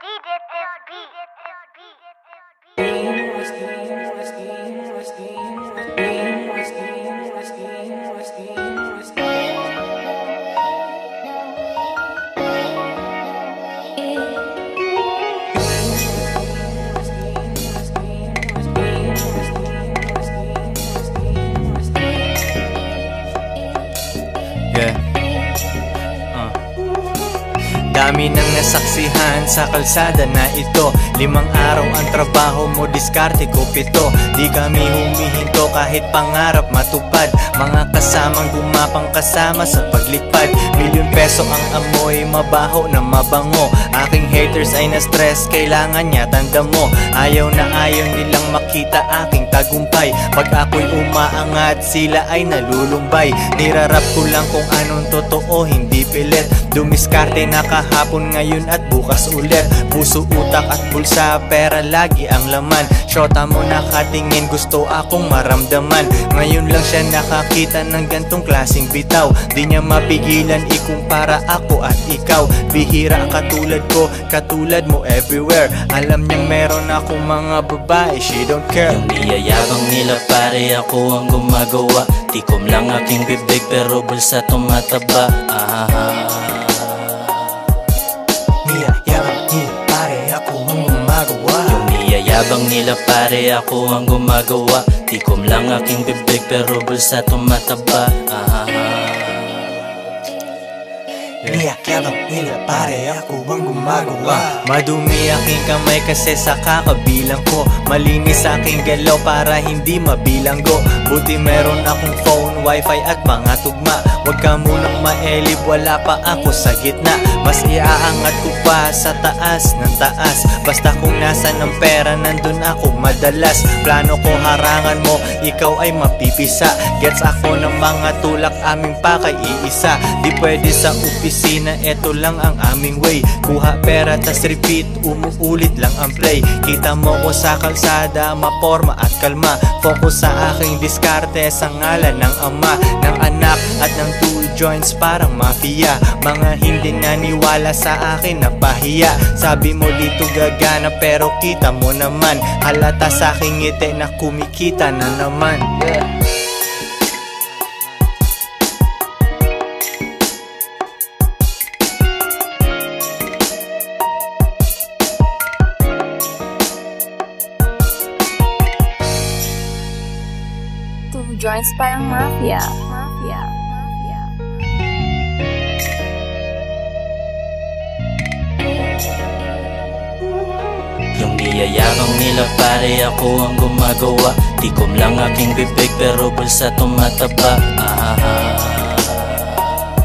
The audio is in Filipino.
did this beat. Dami nang nasaksihan sa kalsada na ito. Limang araw ang trabaho mo, diskarte ko pito. Di kami humihinto kahit pangarap matupad. Mga kasamang gumapang kasama sa paglipad. Milyon peso ang amoy, mabaho na mabango. Aking haters ay na-stress, kailangan niya tanda mo Ayaw na ayaw nilang makita aking tagumpay. Pag ako'y umaangat, sila ay nalulumbay. Nirarap ko lang kung anong totoo, hindi pilit. Dumiskarte na kahapon ngayon at bukas ulit. Puso, utak at bulsa, pera lagi ang laman. Shota mo nakatingin, gusto akong maramdaman. Ngayon lang siya nakakita ng gantong klaseng bitaw. Di niya mapigilan ikumpara ako at ikaw. Bihira katulad ko, katulad mo everywhere. Alam niyang meron akong mga babae, she don't care. Yung niyayabang nila pare ako ang gumagawa. Tikom lang aking bibig pero bulsa tumataba. Ah, niyayabang nila pare ako ang gumagawa. Tikom lang aking bibig pero bulsa tumataba. Ah, Niyayabang nila pare ako ang gumagawa. Madumi aking kamay kasi sa kakabilang ko. Malinis aking galaw para hindi mabilanggo. Buti meron akong phone, wifi at mga tugma. Huwag ka munang maelib, wala pa ako sa gitna. Mas iaangat ko pa sa taas ng taas. Basta kung nasa ng pera, nandun ako madalas. Plano ko harangan mo, ikaw ay mapipisa. Gets ako ng mga tulak, aming pakay iisa. Di pwede sa opisina, eto lang ang aming way. Kuha pera tas repeat, umuulit lang ang play. Kita mo ko sa kalsada, maporma at kalma. Focus sa aking diskarte sa ngalan ng ama Ng anak at ng two joints parang mafia. Mga hindi naniwala sa akin na pahiya Sabi mo dito gagana pero kita mo naman. Halata sa aking ngiti na kumikita na naman. yeah. Two joints parang mafia. Mafia. Mafia. Yung niyayabang nila pare ako ang gumagawa Tikom lang aking bibig pero bulsa tumataba ah,